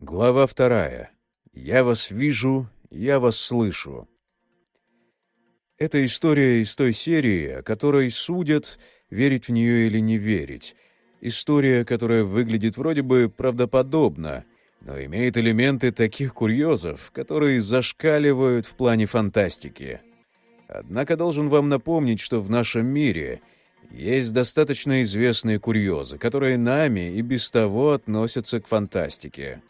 Глава вторая. Я вас вижу, я вас слышу. Это история из той серии, о которой судят, верить в нее или не верить. История, которая выглядит вроде бы правдоподобно, но имеет элементы таких курьезов, которые зашкаливают в плане фантастики. Однако должен вам напомнить, что в нашем мире есть достаточно известные курьезы, которые нами и без того относятся к фантастике.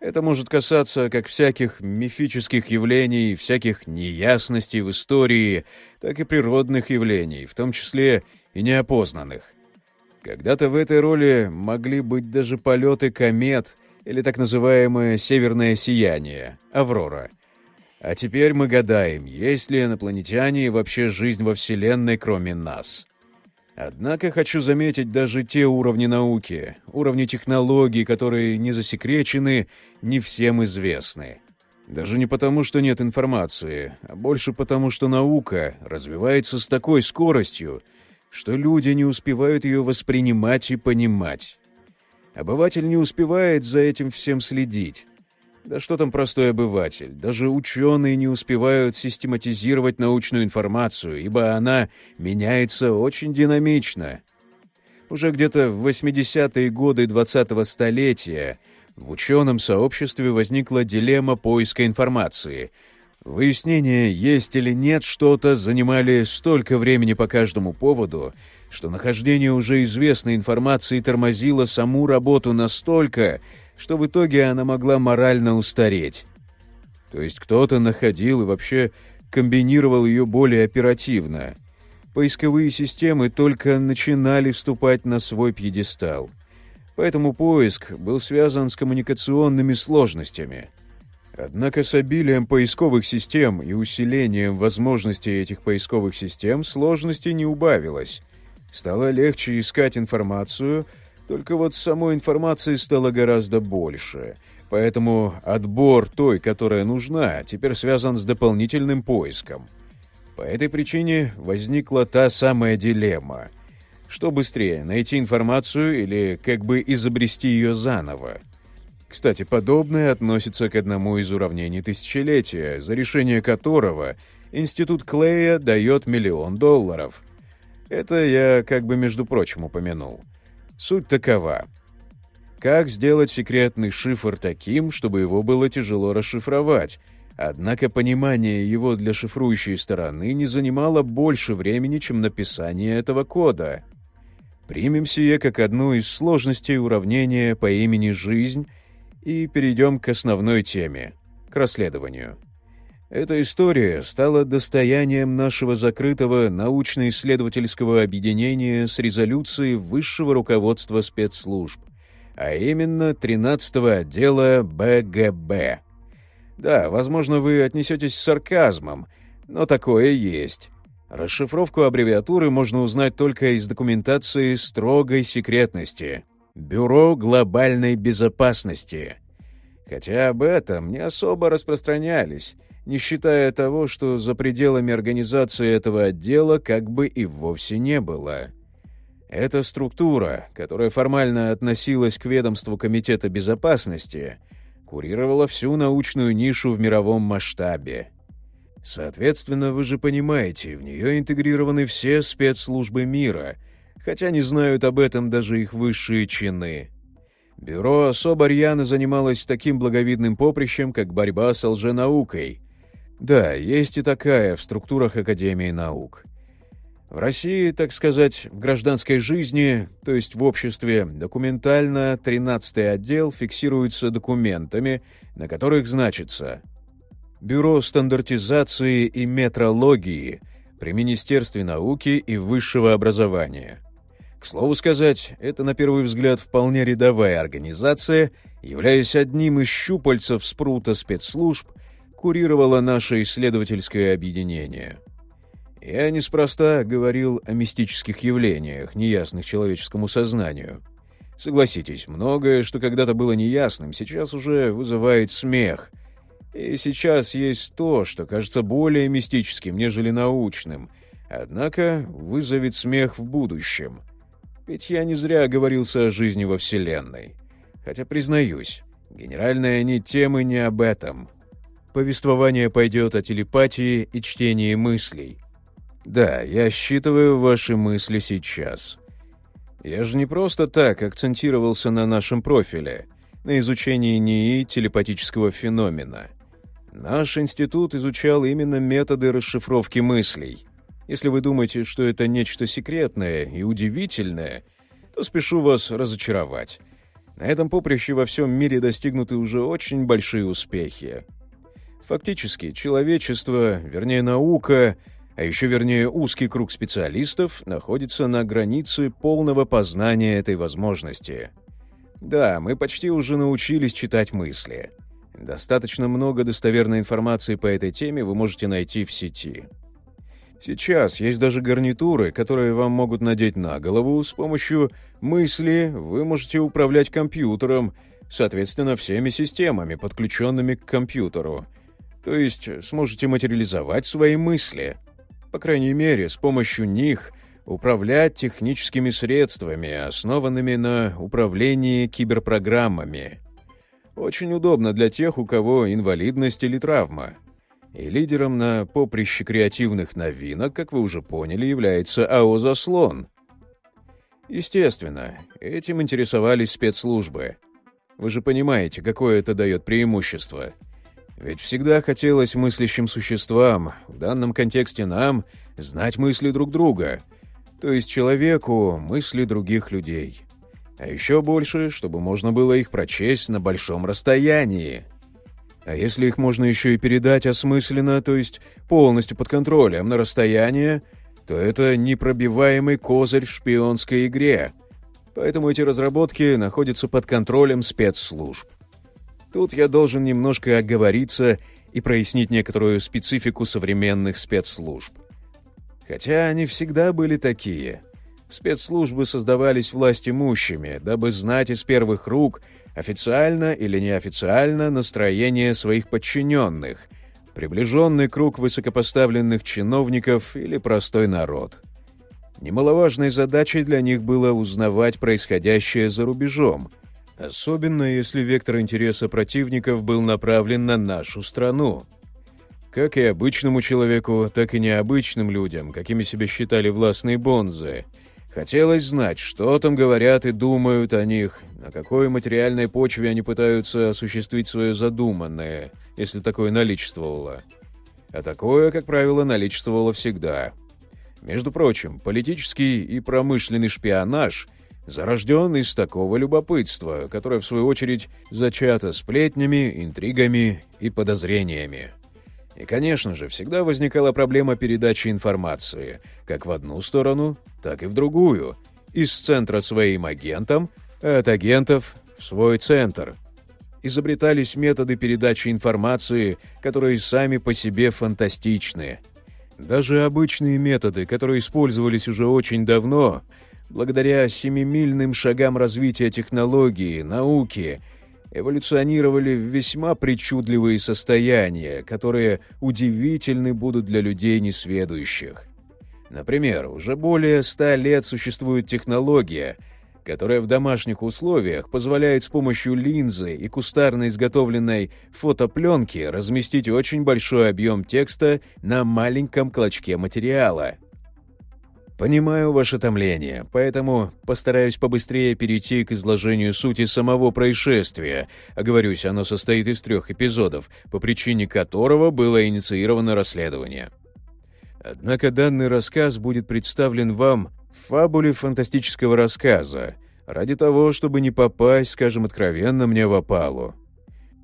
Это может касаться как всяких мифических явлений, всяких неясностей в истории, так и природных явлений, в том числе и неопознанных. Когда-то в этой роли могли быть даже полеты комет или так называемое «северное сияние» — «Аврора». А теперь мы гадаем, есть ли инопланетяне и вообще жизнь во Вселенной, кроме нас. Однако хочу заметить даже те уровни науки, уровни технологий, которые не засекречены, не всем известны. Даже не потому, что нет информации, а больше потому, что наука развивается с такой скоростью, что люди не успевают ее воспринимать и понимать. Обыватель не успевает за этим всем следить. Да что там простой обыватель? Даже ученые не успевают систематизировать научную информацию, ибо она меняется очень динамично. Уже где-то в 80-е годы 20-го столетия в ученом сообществе возникла дилемма поиска информации. Выяснение, есть или нет что-то, занимали столько времени по каждому поводу, что нахождение уже известной информации тормозило саму работу настолько, что в итоге она могла морально устареть. То есть кто-то находил и вообще комбинировал ее более оперативно. Поисковые системы только начинали вступать на свой пьедестал. Поэтому поиск был связан с коммуникационными сложностями. Однако с обилием поисковых систем и усилением возможностей этих поисковых систем сложности не убавилось. Стало легче искать информацию — только вот самой информации стало гораздо больше, поэтому отбор той, которая нужна, теперь связан с дополнительным поиском. По этой причине возникла та самая дилемма. Что быстрее, найти информацию или как бы изобрести ее заново? Кстати, подобное относится к одному из уравнений тысячелетия, за решение которого Институт Клея дает миллион долларов. Это я как бы между прочим упомянул. Суть такова. Как сделать секретный шифр таким, чтобы его было тяжело расшифровать, однако понимание его для шифрующей стороны не занимало больше времени, чем написание этого кода? Примем сие как одну из сложностей уравнения по имени «жизнь» и перейдем к основной теме — к расследованию. Эта история стала достоянием нашего закрытого научно-исследовательского объединения с резолюцией высшего руководства спецслужб, а именно 13-го отдела БГБ. Да, возможно, вы отнесетесь с сарказмом, но такое есть. Расшифровку аббревиатуры можно узнать только из документации строгой секретности. Бюро глобальной безопасности. Хотя об этом не особо распространялись, не считая того, что за пределами организации этого отдела как бы и вовсе не было. Эта структура, которая формально относилась к ведомству Комитета безопасности, курировала всю научную нишу в мировом масштабе. Соответственно, вы же понимаете, в нее интегрированы все спецслужбы мира, хотя не знают об этом даже их высшие чины. Бюро особо рьяно занималось таким благовидным поприщем, как борьба с лженаукой — да, есть и такая в структурах Академии наук. В России, так сказать, в гражданской жизни, то есть в обществе, документально 13-й отдел фиксируется документами, на которых значится Бюро стандартизации и метрологии при Министерстве науки и высшего образования. К слову сказать, это на первый взгляд вполне рядовая организация, являясь одним из щупальцев спрута спецслужб, курировало наше исследовательское объединение. Я неспроста говорил о мистических явлениях, неясных человеческому сознанию. Согласитесь, многое, что когда-то было неясным, сейчас уже вызывает смех. И сейчас есть то, что кажется более мистическим, нежели научным, однако вызовет смех в будущем. Ведь я не зря говорился о жизни во Вселенной. Хотя, признаюсь, Генеральная нить темы не об этом. Повествование пойдет о телепатии и чтении мыслей. Да, я считываю ваши мысли сейчас. Я же не просто так акцентировался на нашем профиле, на изучении НИИ телепатического феномена. Наш институт изучал именно методы расшифровки мыслей. Если вы думаете, что это нечто секретное и удивительное, то спешу вас разочаровать. На этом поприще во всем мире достигнуты уже очень большие успехи. Фактически, человечество, вернее наука, а еще вернее узкий круг специалистов, находится на границе полного познания этой возможности. Да, мы почти уже научились читать мысли. Достаточно много достоверной информации по этой теме вы можете найти в сети. Сейчас есть даже гарнитуры, которые вам могут надеть на голову. С помощью мысли вы можете управлять компьютером, соответственно, всеми системами, подключенными к компьютеру — то есть сможете материализовать свои мысли. По крайней мере, с помощью них управлять техническими средствами, основанными на управлении киберпрограммами. Очень удобно для тех, у кого инвалидность или травма. И лидером на поприще креативных новинок, как вы уже поняли, является АО «Заслон». Естественно, этим интересовались спецслужбы. Вы же понимаете, какое это дает преимущество — ведь всегда хотелось мыслящим существам, в данном контексте нам, знать мысли друг друга, то есть человеку мысли других людей. А еще больше, чтобы можно было их прочесть на большом расстоянии. А если их можно еще и передать осмысленно, то есть полностью под контролем на расстояние, то это непробиваемый козырь в шпионской игре. Поэтому эти разработки находятся под контролем спецслужб. Тут я должен немножко оговориться и прояснить некоторую специфику современных спецслужб. Хотя они всегда были такие. Спецслужбы создавались власть имущими, дабы знать из первых рук, официально или неофициально, настроение своих подчиненных, приближенный круг высокопоставленных чиновников или простой народ. Немаловажной задачей для них было узнавать происходящее за рубежом — Особенно, если вектор интереса противников был направлен на нашу страну. Как и обычному человеку, так и необычным людям, какими себя считали властные бонзы. Хотелось знать, что там говорят и думают о них, на какой материальной почве они пытаются осуществить свое задуманное, если такое наличествовало. А такое, как правило, наличествовало всегда. Между прочим, политический и промышленный шпионаж — зарожден из такого любопытства, которое, в свою очередь, зачато сплетнями, интригами и подозрениями. И, конечно же, всегда возникала проблема передачи информации, как в одну сторону, так и в другую, из центра своим агентам, а от агентов в свой центр. Изобретались методы передачи информации, которые сами по себе фантастичны. Даже обычные методы, которые использовались уже очень давно, благодаря семимильным шагам развития технологии, науки, эволюционировали в весьма причудливые состояния, которые удивительны будут для людей несведущих. Например, уже более ста лет существует технология, которая в домашних условиях позволяет с помощью линзы и кустарно изготовленной фотопленки разместить очень большой объем текста на маленьком клочке материала — Понимаю ваше томление, поэтому постараюсь побыстрее перейти к изложению сути самого происшествия. Оговорюсь, оно состоит из трех эпизодов, по причине которого было инициировано расследование. Однако данный рассказ будет представлен вам в фабуле фантастического рассказа, ради того, чтобы не попасть, скажем откровенно, мне в опалу.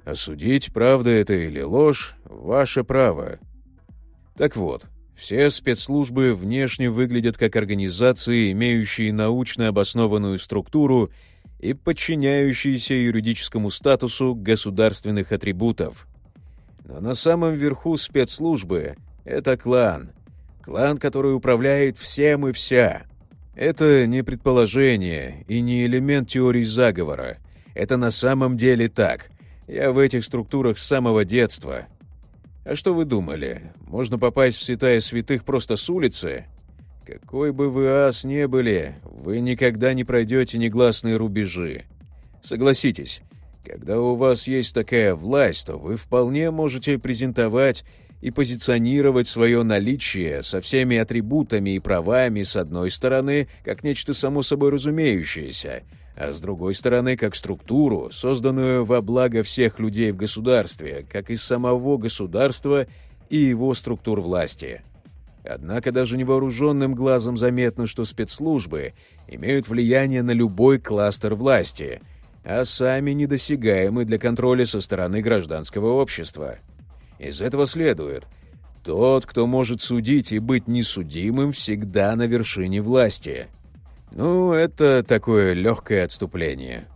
Осудить, правда это или ложь, ваше право. Так вот, все спецслужбы внешне выглядят как организации, имеющие научно обоснованную структуру и подчиняющиеся юридическому статусу государственных атрибутов. Но на самом верху спецслужбы — это клан. Клан, который управляет всем и вся. Это не предположение и не элемент теории заговора. Это на самом деле так. Я в этих структурах с самого детства — а что вы думали? Можно попасть в святая святых просто с улицы? Какой бы вы ас не были, вы никогда не пройдете негласные рубежи. Согласитесь, Когда у вас есть такая власть, то вы вполне можете презентовать и позиционировать свое наличие со всеми атрибутами и правами с одной стороны, как нечто само собой разумеющееся, а с другой стороны, как структуру, созданную во благо всех людей в государстве, как из самого государства и его структур власти. Однако даже невооруженным глазом заметно, что спецслужбы имеют влияние на любой кластер власти — а сами недосягаемы для контроля со стороны гражданского общества. Из этого следует, тот, кто может судить и быть несудимым, всегда на вершине власти. Ну, это такое легкое отступление.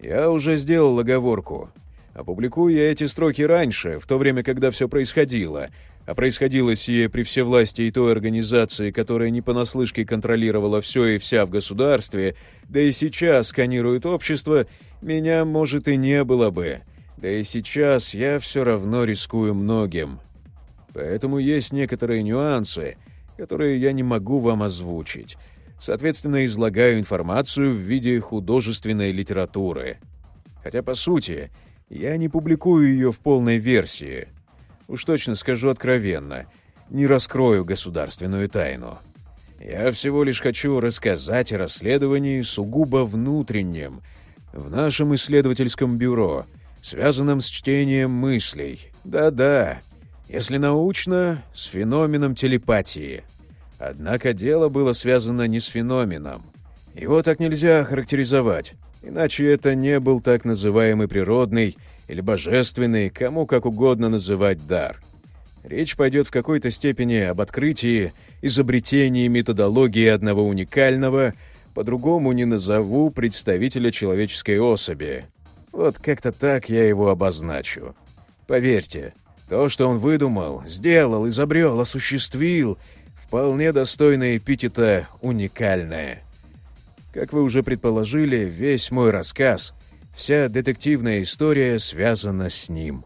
Я уже сделал оговорку. Опубликую я эти строки раньше, в то время, когда все происходило, а происходило сие при всевластии той организации, которая не понаслышке контролировала все и вся в государстве, да и сейчас сканирует общество, меня, может, и не было бы. Да и сейчас я все равно рискую многим. Поэтому есть некоторые нюансы, которые я не могу вам озвучить. Соответственно, излагаю информацию в виде художественной литературы. Хотя, по сути, я не публикую ее в полной версии — Уж точно скажу откровенно, не раскрою государственную тайну. Я всего лишь хочу рассказать о расследовании сугубо внутреннем, в нашем исследовательском бюро, связанном с чтением мыслей. Да-да, если научно, с феноменом телепатии. Однако дело было связано не с феноменом. Его так нельзя характеризовать, иначе это не был так называемый природный или божественный, кому как угодно называть дар. Речь пойдет в какой-то степени об открытии, изобретении методологии одного уникального, по-другому не назову представителя человеческой особи. Вот как-то так я его обозначу. Поверьте, то, что он выдумал, сделал, изобрел, осуществил, вполне достойно эпитета «уникальное». Как вы уже предположили, весь мой рассказ — Вся детективная история связана с ним.